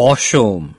Awesome.